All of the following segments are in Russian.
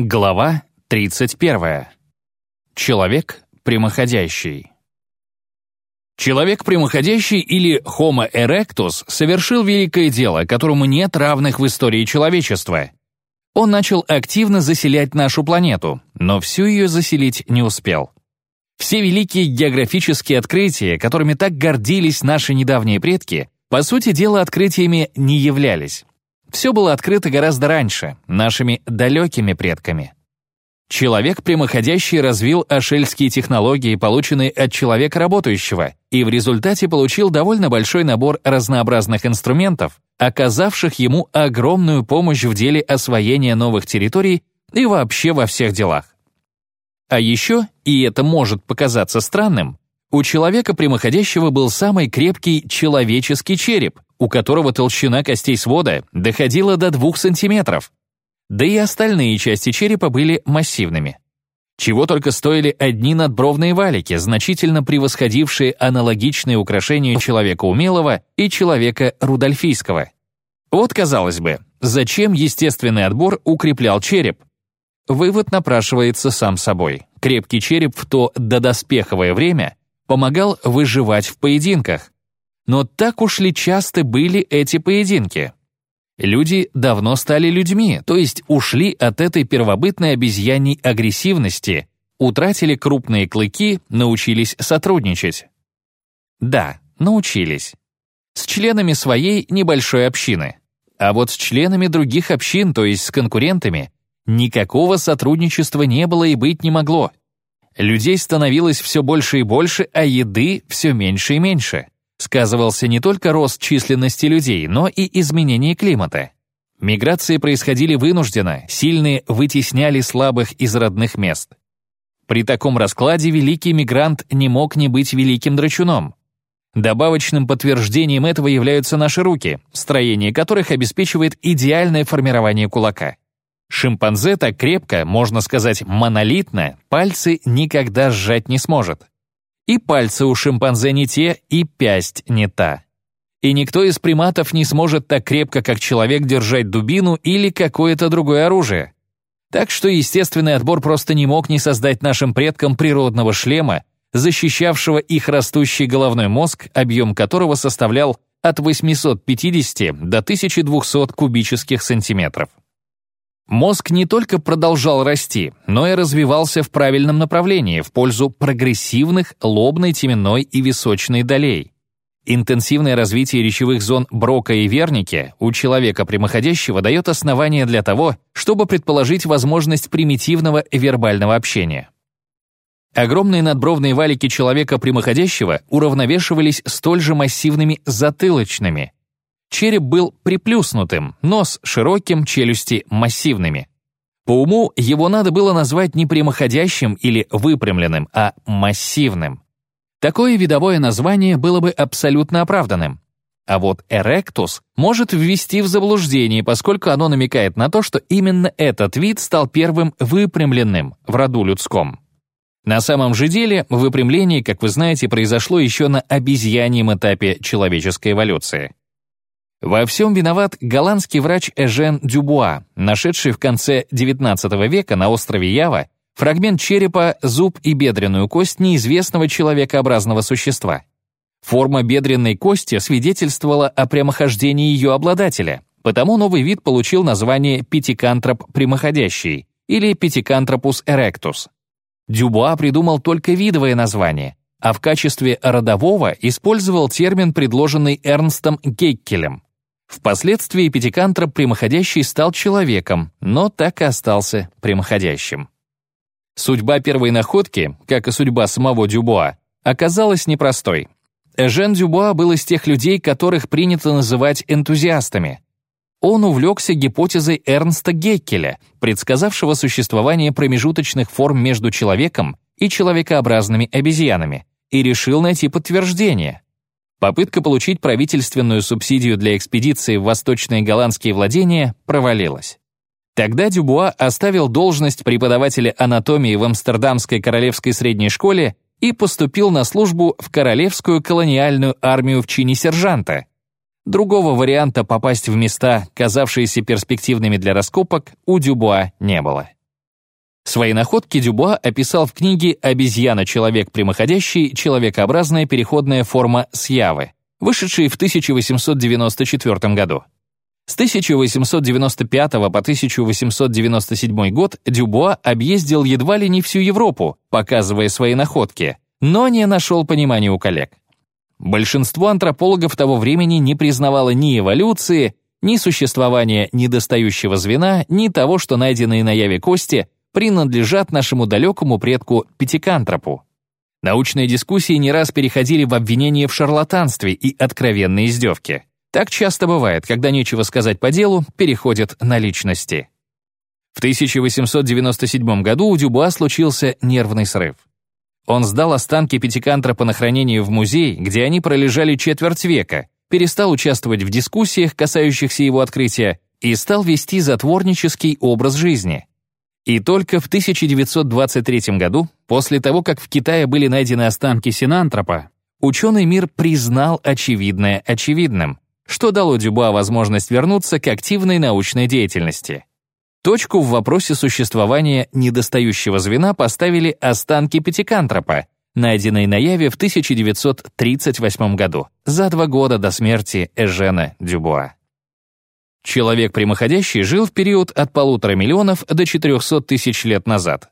Глава 31. Человек прямоходящий. Человек прямоходящий или Homo erectus совершил великое дело, которому нет равных в истории человечества. Он начал активно заселять нашу планету, но всю ее заселить не успел. Все великие географические открытия, которыми так гордились наши недавние предки, по сути дела открытиями не являлись. Все было открыто гораздо раньше, нашими далекими предками. Человек прямоходящий развил ашельские технологии, полученные от человека работающего, и в результате получил довольно большой набор разнообразных инструментов, оказавших ему огромную помощь в деле освоения новых территорий и вообще во всех делах. А еще, и это может показаться странным, у человека прямоходящего был самый крепкий человеческий череп, у которого толщина костей свода доходила до 2 сантиметров. Да и остальные части черепа были массивными. Чего только стоили одни надбровные валики, значительно превосходившие аналогичные украшения человека умелого и человека рудольфийского. Вот, казалось бы, зачем естественный отбор укреплял череп? Вывод напрашивается сам собой. Крепкий череп в то додоспеховое время помогал выживать в поединках, но так уж ли часто были эти поединки? Люди давно стали людьми, то есть ушли от этой первобытной обезьяньей агрессивности, утратили крупные клыки, научились сотрудничать. Да, научились. С членами своей небольшой общины. А вот с членами других общин, то есть с конкурентами, никакого сотрудничества не было и быть не могло. Людей становилось все больше и больше, а еды все меньше и меньше сказывался не только рост численности людей, но и изменение климата. Миграции происходили вынужденно, сильные вытесняли слабых из родных мест. При таком раскладе великий мигрант не мог не быть великим драчуном. Добавочным подтверждением этого являются наши руки, строение которых обеспечивает идеальное формирование кулака. Шимпанзе так крепко, можно сказать, монолитно, пальцы никогда сжать не сможет. И пальцы у шимпанзе не те, и пясть не та. И никто из приматов не сможет так крепко, как человек, держать дубину или какое-то другое оружие. Так что естественный отбор просто не мог не создать нашим предкам природного шлема, защищавшего их растущий головной мозг, объем которого составлял от 850 до 1200 кубических сантиметров. Мозг не только продолжал расти, но и развивался в правильном направлении в пользу прогрессивных лобной, теменной и височной долей. Интенсивное развитие речевых зон Брока и Верники у человека прямоходящего дает основание для того, чтобы предположить возможность примитивного вербального общения. Огромные надбровные валики человека прямоходящего уравновешивались столь же массивными затылочными, Череп был приплюснутым, нос широким, челюсти массивными. По уму его надо было назвать не прямоходящим или выпрямленным, а массивным. Такое видовое название было бы абсолютно оправданным. А вот эректус может ввести в заблуждение, поскольку оно намекает на то, что именно этот вид стал первым выпрямленным в роду людском. На самом же деле, выпрямление, как вы знаете, произошло еще на обезьяньем этапе человеческой эволюции. Во всем виноват голландский врач Эжен Дюбуа, нашедший в конце XIX века на острове Ява фрагмент черепа, зуб и бедренную кость неизвестного человекообразного существа. Форма бедренной кости свидетельствовала о прямохождении ее обладателя, потому новый вид получил название пятикантроп прямоходящий или пятикантропус эректус. Дюбуа придумал только видовое название, а в качестве родового использовал термин, предложенный Эрнстом Геккелем. Впоследствии пятикантроп прямоходящий стал человеком, но так и остался прямоходящим. Судьба первой находки, как и судьба самого Дюбуа, оказалась непростой. Эжен Дюбуа был из тех людей, которых принято называть энтузиастами. Он увлекся гипотезой Эрнста Геккеля, предсказавшего существование промежуточных форм между человеком и человекообразными обезьянами, и решил найти подтверждение. Попытка получить правительственную субсидию для экспедиции в восточные голландские владения провалилась. Тогда Дюбуа оставил должность преподавателя анатомии в Амстердамской королевской средней школе и поступил на службу в Королевскую колониальную армию в чине сержанта. Другого варианта попасть в места, казавшиеся перспективными для раскопок, у Дюбуа не было. Свои находки Дюбуа описал в книге «Обезьяна-человек прямоходящий. Человекообразная переходная форма Сьявы», вышедшей в 1894 году. С 1895 по 1897 год Дюбуа объездил едва ли не всю Европу, показывая свои находки, но не нашел понимания у коллег. Большинство антропологов того времени не признавало ни эволюции, ни существования недостающего звена, ни того, что найденные на Яве кости принадлежат нашему далекому предку Пятикантропу. Научные дискуссии не раз переходили в обвинения в шарлатанстве и откровенные издевки. Так часто бывает, когда нечего сказать по делу, переходят на личности. В 1897 году у Дюбуа случился нервный срыв. Он сдал останки пятикантропа на хранение в музей, где они пролежали четверть века, перестал участвовать в дискуссиях, касающихся его открытия, и стал вести затворнический образ жизни. И только в 1923 году, после того, как в Китае были найдены останки синантропа, ученый мир признал очевидное очевидным, что дало Дюба возможность вернуться к активной научной деятельности. Точку в вопросе существования недостающего звена поставили останки пятикантропа, найденные на Яве в 1938 году, за два года до смерти Эжена Дюбуа. Человек прямоходящий жил в период от полутора миллионов до 400 тысяч лет назад.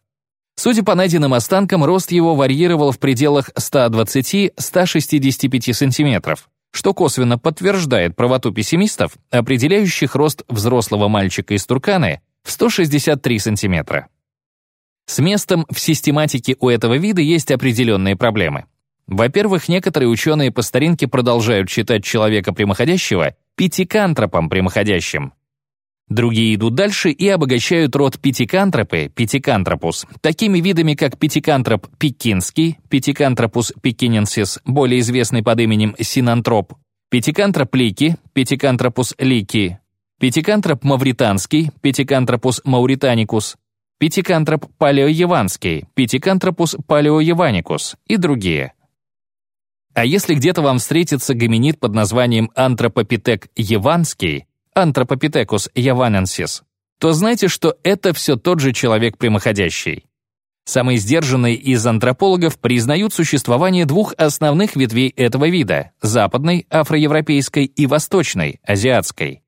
Судя по найденным останкам, рост его варьировал в пределах 120-165 сантиметров, что косвенно подтверждает правоту пессимистов, определяющих рост взрослого мальчика из Турканы в 163 сантиметра. С местом в систематике у этого вида есть определенные проблемы. Во-первых, некоторые ученые по старинке продолжают считать человека прямоходящего пятикантропом прямоходящим. Другие идут дальше и обогащают род пятикантропы, пятикантропус, такими видами, как пятикантроп пекинский, пятикантропус пекиненсис, более известный под именем синантроп, пятикантроп лики, пятикантропус лики, пятикантроп мавританский, пятикантропус мауританикус, пятикантроп палеоеванский, пятикантропус палеоеваникус и другие. А если где-то вам встретится гоминид под названием антропопитек яванский, антропопитекус яваненсис, то знайте, что это все тот же человек прямоходящий. Самые сдержанные из антропологов признают существование двух основных ветвей этого вида — западной, афроевропейской и восточной, азиатской.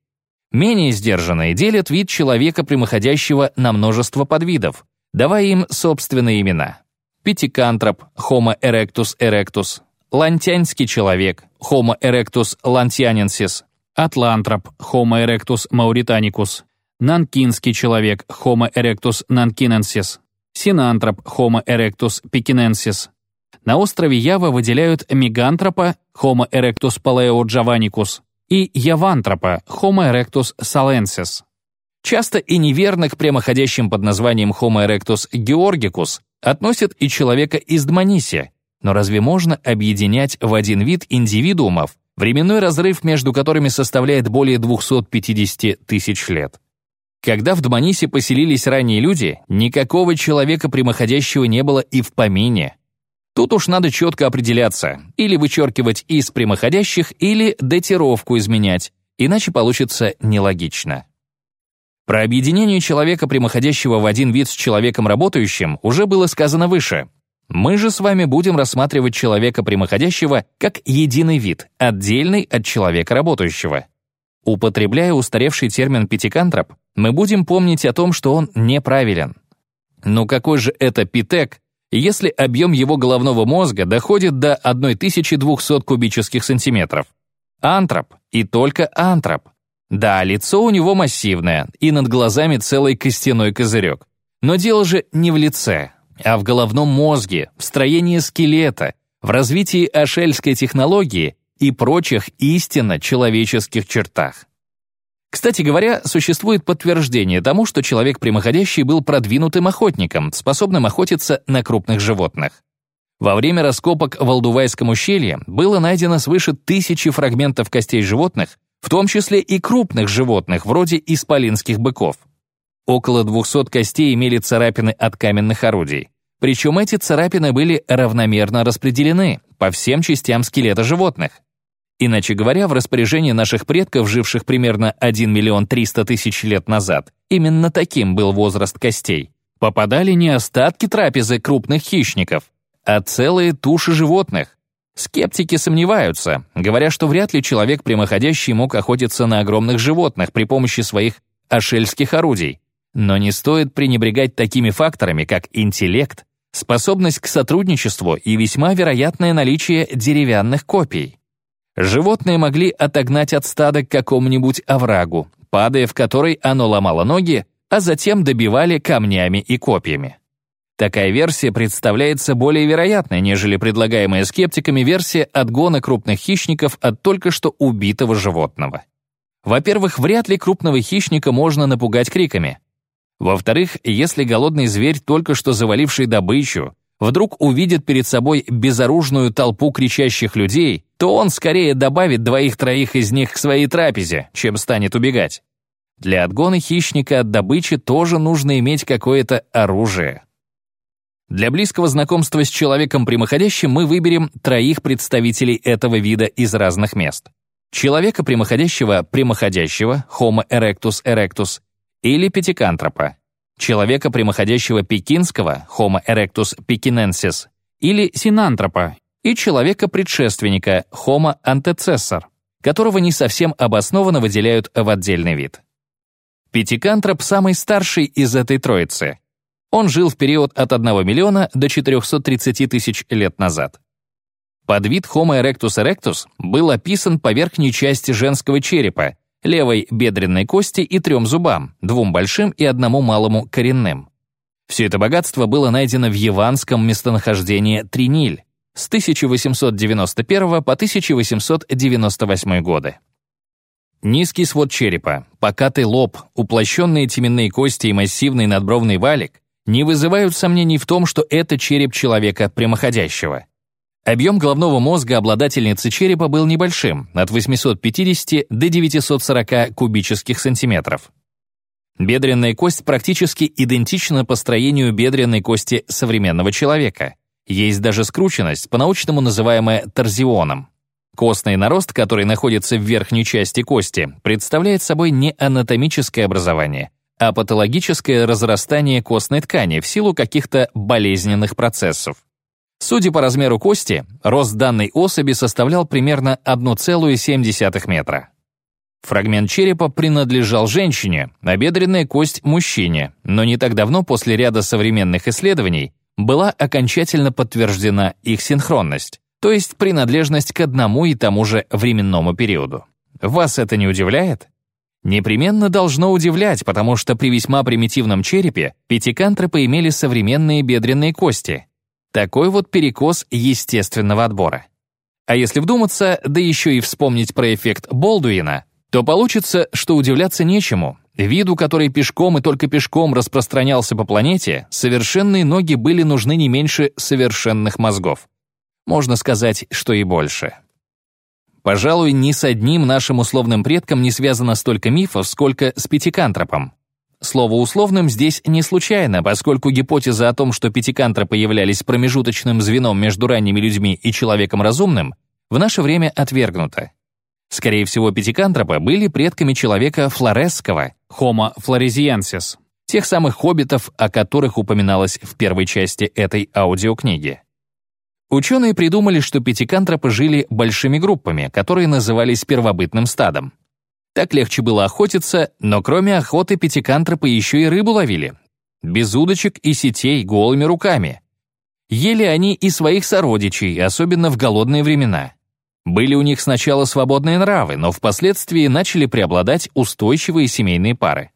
Менее сдержанные делят вид человека прямоходящего на множество подвидов, давая им собственные имена. Пятикантроп, Homo erectus erectus, лантянский человек, Homo erectus lantianensis, атлантроп, Homo erectus mauritanicus, нанкинский человек, Homo erectus nankinensis, синантроп, Homo erectus pekinensis. На острове Ява выделяют мегантропа, Homo erectus paleojavanicus, и явантропа, Homo erectus salensis. Часто и неверно к прямоходящим под названием Homo erectus georgicus относят и человека из Дманиси, но разве можно объединять в один вид индивидуумов, временной разрыв между которыми составляет более 250 тысяч лет? Когда в Дманисе поселились ранние люди, никакого человека прямоходящего не было и в помине. Тут уж надо четко определяться, или вычеркивать из прямоходящих, или датировку изменять, иначе получится нелогично. Про объединение человека, прямоходящего в один вид с человеком работающим, уже было сказано выше. Мы же с вами будем рассматривать человека прямоходящего как единый вид, отдельный от человека работающего. Употребляя устаревший термин «питикантроп», мы будем помнить о том, что он неправилен. Но какой же это питек, если объем его головного мозга доходит до 1200 кубических сантиметров? Антроп, и только антроп. Да, лицо у него массивное, и над глазами целый костяной козырек. Но дело же не в лице, а в головном мозге, в строении скелета, в развитии ашельской технологии и прочих истинно человеческих чертах. Кстати говоря, существует подтверждение тому, что человек прямоходящий был продвинутым охотником, способным охотиться на крупных животных. Во время раскопок в Алдувайском ущелье было найдено свыше тысячи фрагментов костей животных, в том числе и крупных животных, вроде исполинских быков. Около 200 костей имели царапины от каменных орудий. Причем эти царапины были равномерно распределены по всем частям скелета животных. Иначе говоря, в распоряжении наших предков, живших примерно 1 миллион 300 тысяч лет назад, именно таким был возраст костей. попадали не остатки трапезы крупных хищников, а целые туши животных. Скептики сомневаются, говоря, что вряд ли человек прямоходящий мог охотиться на огромных животных при помощи своих ашельских орудий. Но не стоит пренебрегать такими факторами, как интеллект, способность к сотрудничеству и весьма вероятное наличие деревянных копий. Животные могли отогнать от стада к какому-нибудь оврагу, падая в который оно ломало ноги, а затем добивали камнями и копьями. Такая версия представляется более вероятной, нежели предлагаемая скептиками версия отгона крупных хищников от только что убитого животного. Во-первых, вряд ли крупного хищника можно напугать криками. Во-вторых, если голодный зверь, только что заваливший добычу, вдруг увидит перед собой безоружную толпу кричащих людей, то он скорее добавит двоих-троих из них к своей трапезе, чем станет убегать. Для отгона хищника от добычи тоже нужно иметь какое-то оружие. Для близкого знакомства с человеком прямоходящим мы выберем троих представителей этого вида из разных мест. Человека прямоходящего прямоходящего, Homo erectus erectus, или пятикантропа, человека прямоходящего пекинского, Homo erectus pekinensis, или синантропа, и человека-предшественника, Homo antecessor, которого не совсем обоснованно выделяют в отдельный вид. Пятикантроп самый старший из этой троицы. Он жил в период от 1 миллиона до 430 тысяч лет назад. Подвид Homo erectus erectus был описан по верхней части женского черепа, левой бедренной кости и трем зубам, двум большим и одному малому коренным. Все это богатство было найдено в яванском местонахождении Триниль с 1891 по 1898 годы. Низкий свод черепа, покатый лоб, уплощенные теменные кости и массивный надбровный валик не вызывают сомнений в том, что это череп человека прямоходящего. Объем головного мозга обладательницы черепа был небольшим, от 850 до 940 кубических сантиметров. Бедренная кость практически идентична по строению бедренной кости современного человека. Есть даже скрученность, по-научному называемая торзионом. Костный нарост, который находится в верхней части кости, представляет собой не анатомическое образование, а патологическое разрастание костной ткани в силу каких-то болезненных процессов. Судя по размеру кости, рост данной особи составлял примерно 1,7 метра. Фрагмент черепа принадлежал женщине, а бедренная кость — мужчине, но не так давно после ряда современных исследований была окончательно подтверждена их синхронность то есть принадлежность к одному и тому же временному периоду. Вас это не удивляет? Непременно должно удивлять, потому что при весьма примитивном черепе пятикантропы имели современные бедренные кости. Такой вот перекос естественного отбора. А если вдуматься, да еще и вспомнить про эффект Болдуина, то получится, что удивляться нечему. Виду, который пешком и только пешком распространялся по планете, совершенные ноги были нужны не меньше совершенных мозгов. Можно сказать, что и больше. Пожалуй, ни с одним нашим условным предком не связано столько мифов, сколько с пятикантропом. Слово «условным» здесь не случайно, поскольку гипотеза о том, что пятикантропы являлись промежуточным звеном между ранними людьми и человеком разумным, в наше время отвергнута. Скорее всего, пятикантропы были предками человека флоресского, Homo floresiensis, тех самых хоббитов, о которых упоминалось в первой части этой аудиокниги. Ученые придумали, что пятикантропы жили большими группами, которые назывались первобытным стадом. Так легче было охотиться, но кроме охоты пятикантропы еще и рыбу ловили. Без удочек и сетей, голыми руками. Ели они и своих сородичей, особенно в голодные времена. Были у них сначала свободные нравы, но впоследствии начали преобладать устойчивые семейные пары.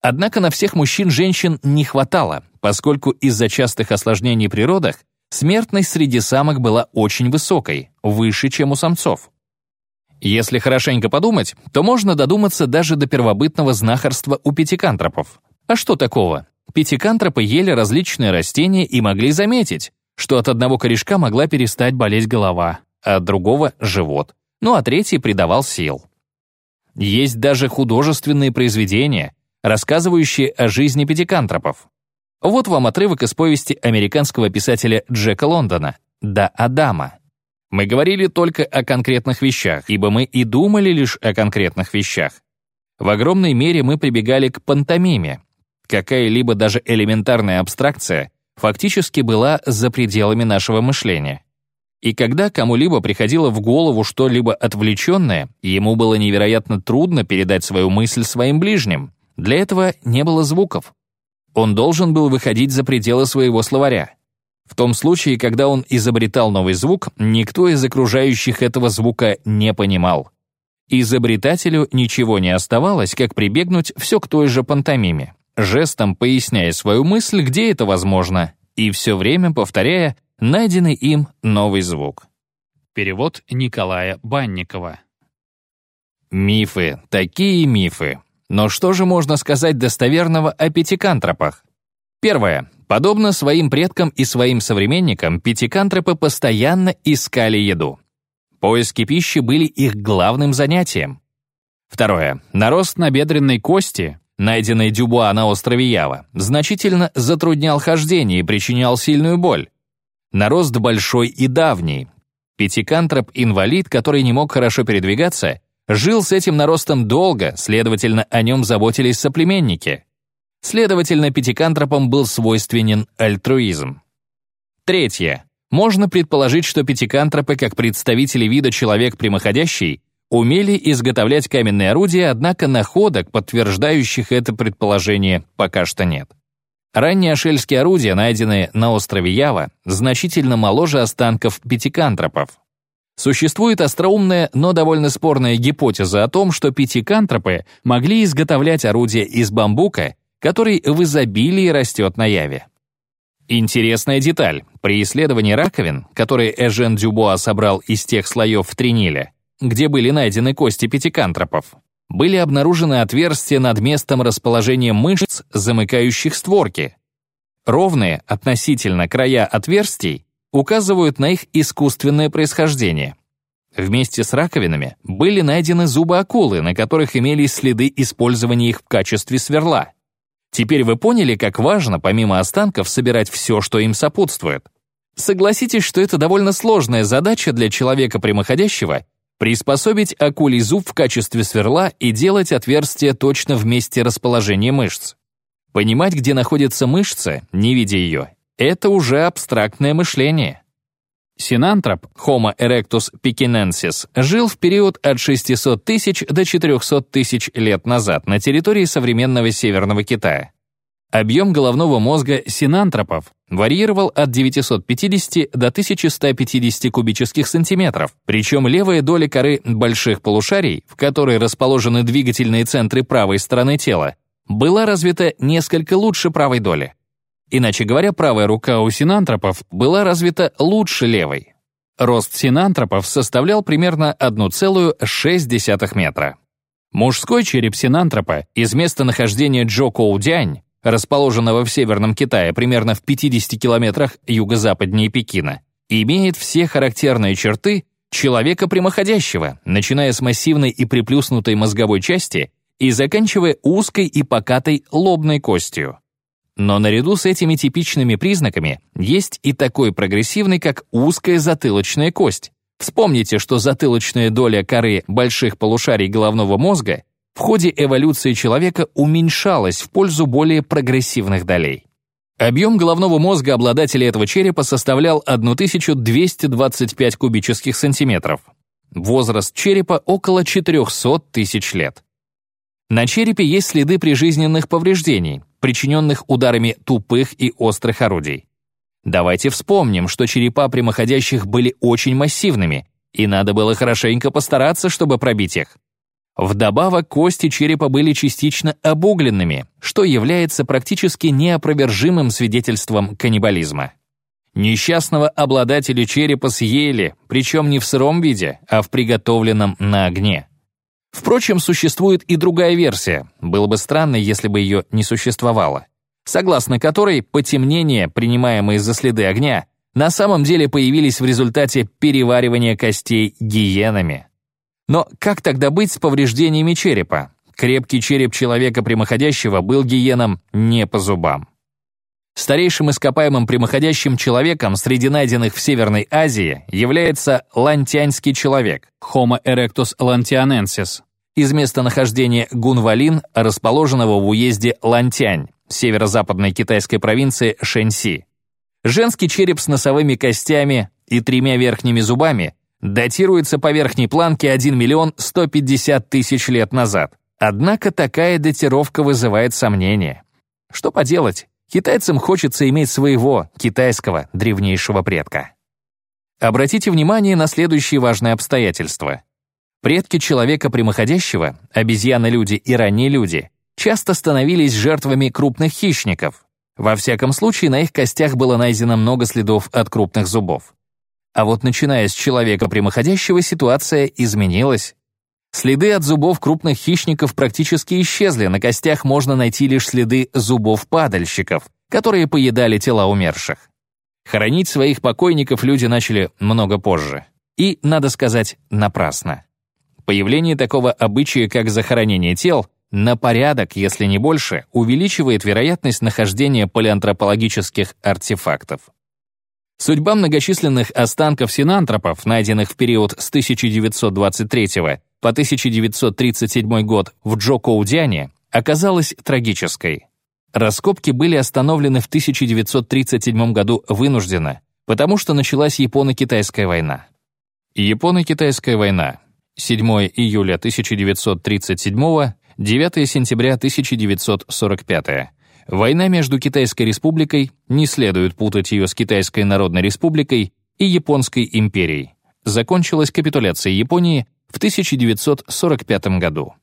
Однако на всех мужчин женщин не хватало, поскольку из-за частых осложнений при родах смертность среди самок была очень высокой, выше, чем у самцов. Если хорошенько подумать, то можно додуматься даже до первобытного знахарства у пятикантропов. А что такого? Пятикантропы ели различные растения и могли заметить, что от одного корешка могла перестать болеть голова, а от другого — живот, ну а третий придавал сил. Есть даже художественные произведения, рассказывающие о жизни пятикантропов. Вот вам отрывок из повести американского писателя Джека Лондона «До Адама». Мы говорили только о конкретных вещах, ибо мы и думали лишь о конкретных вещах. В огромной мере мы прибегали к пантомиме, какая-либо даже элементарная абстракция фактически была за пределами нашего мышления. И когда кому-либо приходило в голову что-либо отвлеченное, ему было невероятно трудно передать свою мысль своим ближним. Для этого не было звуков. Он должен был выходить за пределы своего словаря. В том случае, когда он изобретал новый звук, никто из окружающих этого звука не понимал. Изобретателю ничего не оставалось, как прибегнуть все к той же пантомиме, жестом поясняя свою мысль, где это возможно, и все время повторяя найденный им новый звук. Перевод Николая Банникова. Мифы, такие мифы. Но что же можно сказать достоверного о пятикантропах? Первое. Подобно своим предкам и своим современникам, пятикантропы постоянно искали еду. Поиски пищи были их главным занятием. Второе. Нарост набедренной кости, найденной Дюбуа на острове Ява, значительно затруднял хождение и причинял сильную боль. Нарост большой и давний. Пятикантроп-инвалид, который не мог хорошо передвигаться, жил с этим наростом долго, следовательно, о нем заботились соплеменники. Следовательно, пятикантропам был свойственен альтруизм. Третье. Можно предположить, что пятикантропы, как представители вида человек прямоходящий, умели изготовлять каменные орудия, однако находок, подтверждающих это предположение, пока что нет. Ранние ашельские орудия, найденные на острове Ява, значительно моложе останков пятикантропов. Существует остроумная, но довольно спорная гипотеза о том, что пятикантропы могли изготовлять орудия из бамбука, который в изобилии растет на Яве. Интересная деталь. При исследовании раковин, которые Эжен Дюбуа собрал из тех слоев в Триниле, где были найдены кости пятикантропов, были обнаружены отверстия над местом расположения мышц, замыкающих створки. Ровные относительно края отверстий указывают на их искусственное происхождение. Вместе с раковинами были найдены зубы акулы, на которых имелись следы использования их в качестве сверла. Теперь вы поняли, как важно, помимо останков, собирать все, что им сопутствует. Согласитесь, что это довольно сложная задача для человека прямоходящего Приспособить акулий зуб в качестве сверла и делать отверстие точно в месте расположения мышц. Понимать, где находится мышца, не видя ее, это уже абстрактное мышление. Синантроп, Homo erectus pekinensis, жил в период от 600 тысяч до 400 тысяч лет назад на территории современного Северного Китая. Объем головного мозга синантропов варьировал от 950 до 1150 кубических сантиметров, причем левая доля коры больших полушарий, в которой расположены двигательные центры правой стороны тела, была развита несколько лучше правой доли. Иначе говоря, правая рука у синантропов была развита лучше левой. Рост синантропов составлял примерно 1,6 метра. Мужской череп синантропа из местонахождения Джокоудянь расположенного в Северном Китае примерно в 50 километрах юго-западнее Пекина, имеет все характерные черты человека прямоходящего, начиная с массивной и приплюснутой мозговой части и заканчивая узкой и покатой лобной костью. Но наряду с этими типичными признаками есть и такой прогрессивный, как узкая затылочная кость. Вспомните, что затылочная доля коры больших полушарий головного мозга в ходе эволюции человека уменьшалась в пользу более прогрессивных долей. Объем головного мозга обладателя этого черепа составлял 1225 кубических сантиметров. Возраст черепа около 400 тысяч лет. На черепе есть следы прижизненных повреждений, причиненных ударами тупых и острых орудий. Давайте вспомним, что черепа прямоходящих были очень массивными, и надо было хорошенько постараться, чтобы пробить их. Вдобавок, кости черепа были частично обугленными, что является практически неопровержимым свидетельством каннибализма. Несчастного обладателя черепа съели, причем не в сыром виде, а в приготовленном на огне. Впрочем, существует и другая версия, было бы странно, если бы ее не существовало, согласно которой потемнения, принимаемые за следы огня, на самом деле появились в результате переваривания костей гиенами. Но как тогда быть с повреждениями черепа? Крепкий череп человека прямоходящего был гиеном не по зубам. Старейшим ископаемым прямоходящим человеком среди найденных в Северной Азии является лантянский человек, Homo erectus lantianensis, из местонахождения Гунвалин, расположенного в уезде Лантянь, северо-западной китайской провинции Шэньси. Женский череп с носовыми костями и тремя верхними зубами датируется по верхней планке 1 миллион 150 тысяч лет назад. Однако такая датировка вызывает сомнения. Что поделать, китайцам хочется иметь своего, китайского, древнейшего предка. Обратите внимание на следующие важные обстоятельства. Предки человека прямоходящего, обезьяны-люди и ранние люди, часто становились жертвами крупных хищников. Во всяком случае, на их костях было найдено много следов от крупных зубов. А вот начиная с человека прямоходящего, ситуация изменилась. Следы от зубов крупных хищников практически исчезли, на костях можно найти лишь следы зубов падальщиков, которые поедали тела умерших. Хоронить своих покойников люди начали много позже. И, надо сказать, напрасно. Появление такого обычая, как захоронение тел, на порядок, если не больше, увеличивает вероятность нахождения палеантропологических артефактов. Судьба многочисленных останков синантропов, найденных в период с 1923 по 1937 год в Джокоудяне, оказалась трагической. Раскопки были остановлены в 1937 году вынужденно, потому что началась Японо-Китайская война. Японо-Китайская война. 7 июля 1937 9 сентября 1945 Война между Китайской республикой, не следует путать ее с Китайской Народной республикой, и Японской империей. Закончилась капитуляция Японии в 1945 году.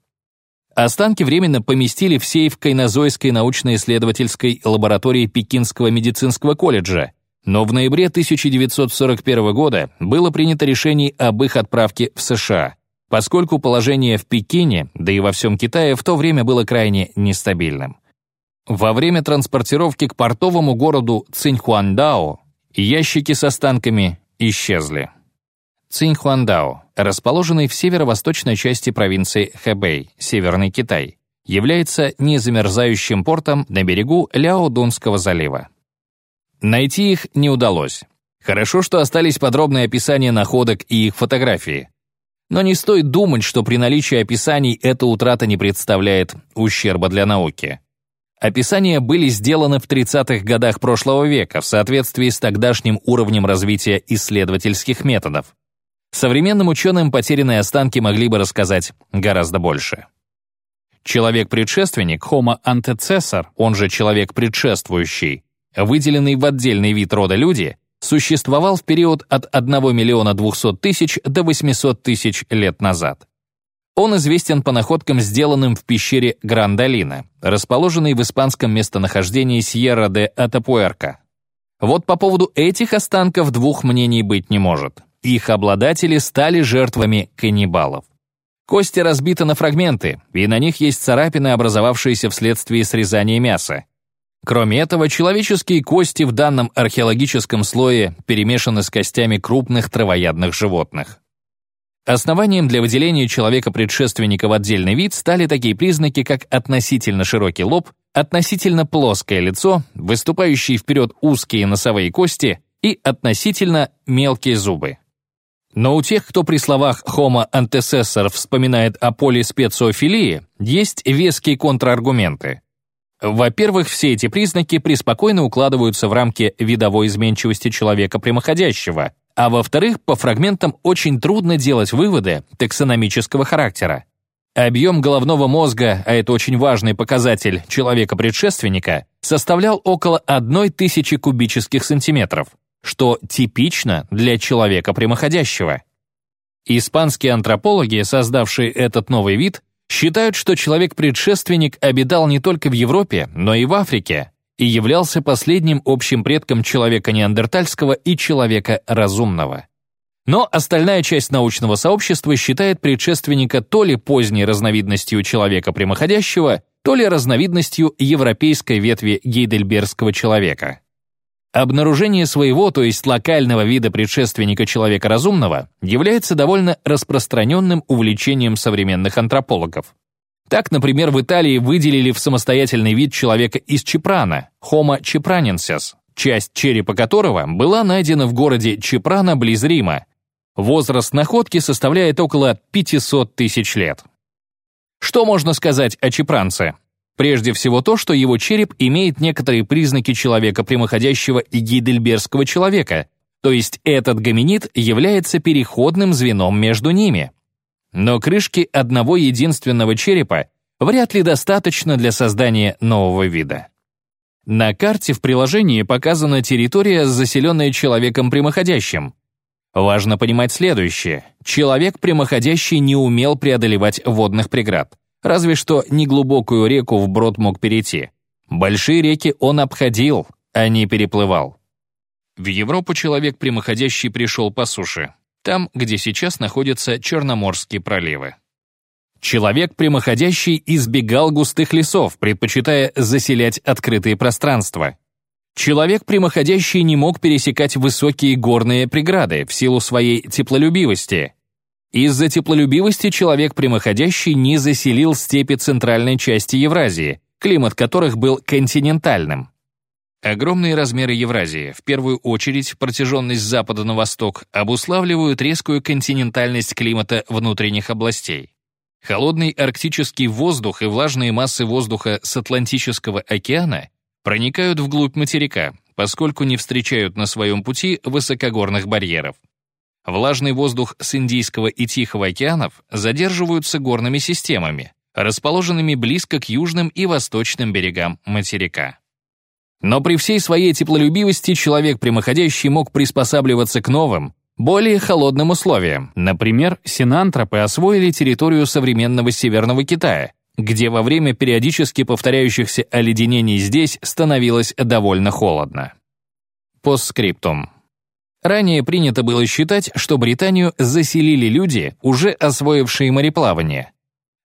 Останки временно поместили в сейф Кайнозойской научно-исследовательской лаборатории Пекинского медицинского колледжа, но в ноябре 1941 года было принято решение об их отправке в США, поскольку положение в Пекине, да и во всем Китае в то время было крайне нестабильным. Во время транспортировки к портовому городу Циньхуандао ящики с останками исчезли. Циньхуандао, расположенный в северо-восточной части провинции Хэбэй, Северный Китай, является незамерзающим портом на берегу Ляо-Дунского залива. Найти их не удалось. Хорошо, что остались подробные описания находок и их фотографии. Но не стоит думать, что при наличии описаний эта утрата не представляет ущерба для науки. Описания были сделаны в 30-х годах прошлого века в соответствии с тогдашним уровнем развития исследовательских методов. Современным ученым потерянные останки могли бы рассказать гораздо больше. Человек-предшественник Homo antecessor, он же человек предшествующий, выделенный в отдельный вид рода люди, существовал в период от 1 миллиона 200 тысяч до 800 тысяч лет назад. Он известен по находкам, сделанным в пещере Грандалина, расположенной в испанском местонахождении Сьерра де Атапуэрка. Вот по поводу этих останков двух мнений быть не может. Их обладатели стали жертвами каннибалов. Кости разбиты на фрагменты, и на них есть царапины, образовавшиеся вследствие срезания мяса. Кроме этого, человеческие кости в данном археологическом слое перемешаны с костями крупных травоядных животных. Основанием для выделения человека-предшественника в отдельный вид стали такие признаки, как относительно широкий лоб, относительно плоское лицо, выступающие вперед узкие носовые кости и относительно мелкие зубы. Но у тех, кто при словах Homo antecessor вспоминает о полиспециофилии, есть веские контраргументы. Во-первых, все эти признаки преспокойно укладываются в рамки видовой изменчивости человека прямоходящего, а во-вторых, по фрагментам очень трудно делать выводы таксономического характера. Объем головного мозга, а это очень важный показатель человека-предшественника, составлял около 1000 кубических сантиметров, что типично для человека прямоходящего. Испанские антропологи, создавшие этот новый вид, считают, что человек-предшественник обитал не только в Европе, но и в Африке, и являлся последним общим предком человека неандертальского и человека разумного. Но остальная часть научного сообщества считает предшественника то ли поздней разновидностью человека прямоходящего, то ли разновидностью европейской ветви гейдельбергского человека. Обнаружение своего, то есть локального вида предшественника человека разумного, является довольно распространенным увлечением современных антропологов. Так, например, в Италии выделили в самостоятельный вид человека из Чепрана, Homo chepranensis, часть черепа которого была найдена в городе Чепрана близ Рима. Возраст находки составляет около 500 тысяч лет. Что можно сказать о чепранце? Прежде всего то, что его череп имеет некоторые признаки человека прямоходящего и гейдельбергского человека, то есть этот гоминид является переходным звеном между ними. Но крышки одного единственного черепа вряд ли достаточно для создания нового вида. На карте в приложении показана территория, заселенная человеком прямоходящим. Важно понимать следующее. Человек прямоходящий не умел преодолевать водных преград. Разве что неглубокую реку вброд мог перейти. Большие реки он обходил, а не переплывал. В Европу человек прямоходящий пришел по суше, там, где сейчас находятся Черноморские проливы. Человек прямоходящий избегал густых лесов, предпочитая заселять открытые пространства. Человек прямоходящий не мог пересекать высокие горные преграды в силу своей теплолюбивости. Из-за теплолюбивости человек прямоходящий не заселил степи центральной части Евразии, климат которых был континентальным. Огромные размеры Евразии, в первую очередь протяженность с запада на восток, обуславливают резкую континентальность климата внутренних областей. Холодный арктический воздух и влажные массы воздуха с Атлантического океана проникают вглубь материка, поскольку не встречают на своем пути высокогорных барьеров. Влажный воздух с Индийского и Тихого океанов задерживаются горными системами, расположенными близко к южным и восточным берегам материка. Но при всей своей теплолюбивости человек прямоходящий мог приспосабливаться к новым, более холодным условиям. Например, синантропы освоили территорию современного Северного Китая, где во время периодически повторяющихся оледенений здесь становилось довольно холодно. Постскриптум. Ранее принято было считать, что Британию заселили люди, уже освоившие мореплавание.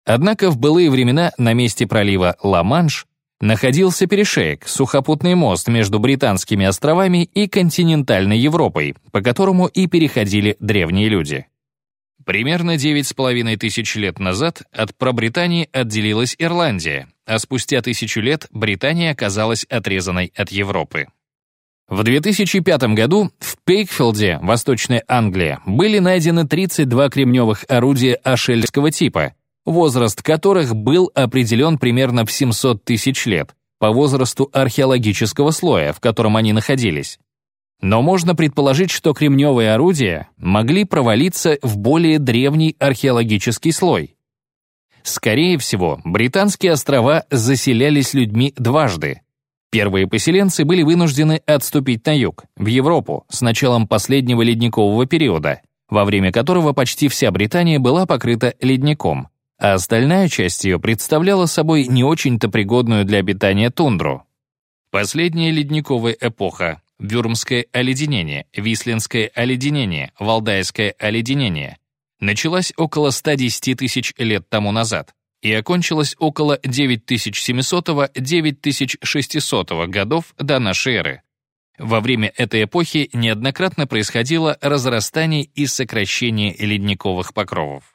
Однако в былые времена на месте пролива Ла-Манш находился перешеек, сухопутный мост между Британскими островами и континентальной Европой, по которому и переходили древние люди. Примерно 9,5 тысяч лет назад от Пробритании отделилась Ирландия, а спустя тысячу лет Британия оказалась отрезанной от Европы. В 2005 году в Пейкфилде, Восточная Англия, были найдены 32 кремневых орудия ашельского типа, возраст которых был определен примерно в 700 тысяч лет по возрасту археологического слоя, в котором они находились. Но можно предположить, что кремневые орудия могли провалиться в более древний археологический слой. Скорее всего, британские острова заселялись людьми дважды. Первые поселенцы были вынуждены отступить на юг, в Европу, с началом последнего ледникового периода, во время которого почти вся Британия была покрыта ледником, а остальная часть ее представляла собой не очень-то пригодную для обитания тундру. Последняя ледниковая эпоха, Вюрмское оледенение, Вислинское оледенение, Валдайское оледенение, началась около 110 тысяч лет тому назад и окончилась около 9700-9600 годов до нашей эры. Во время этой эпохи неоднократно происходило разрастание и сокращение ледниковых покровов.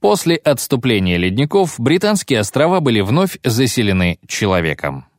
После отступления ледников британские острова были вновь заселены человеком.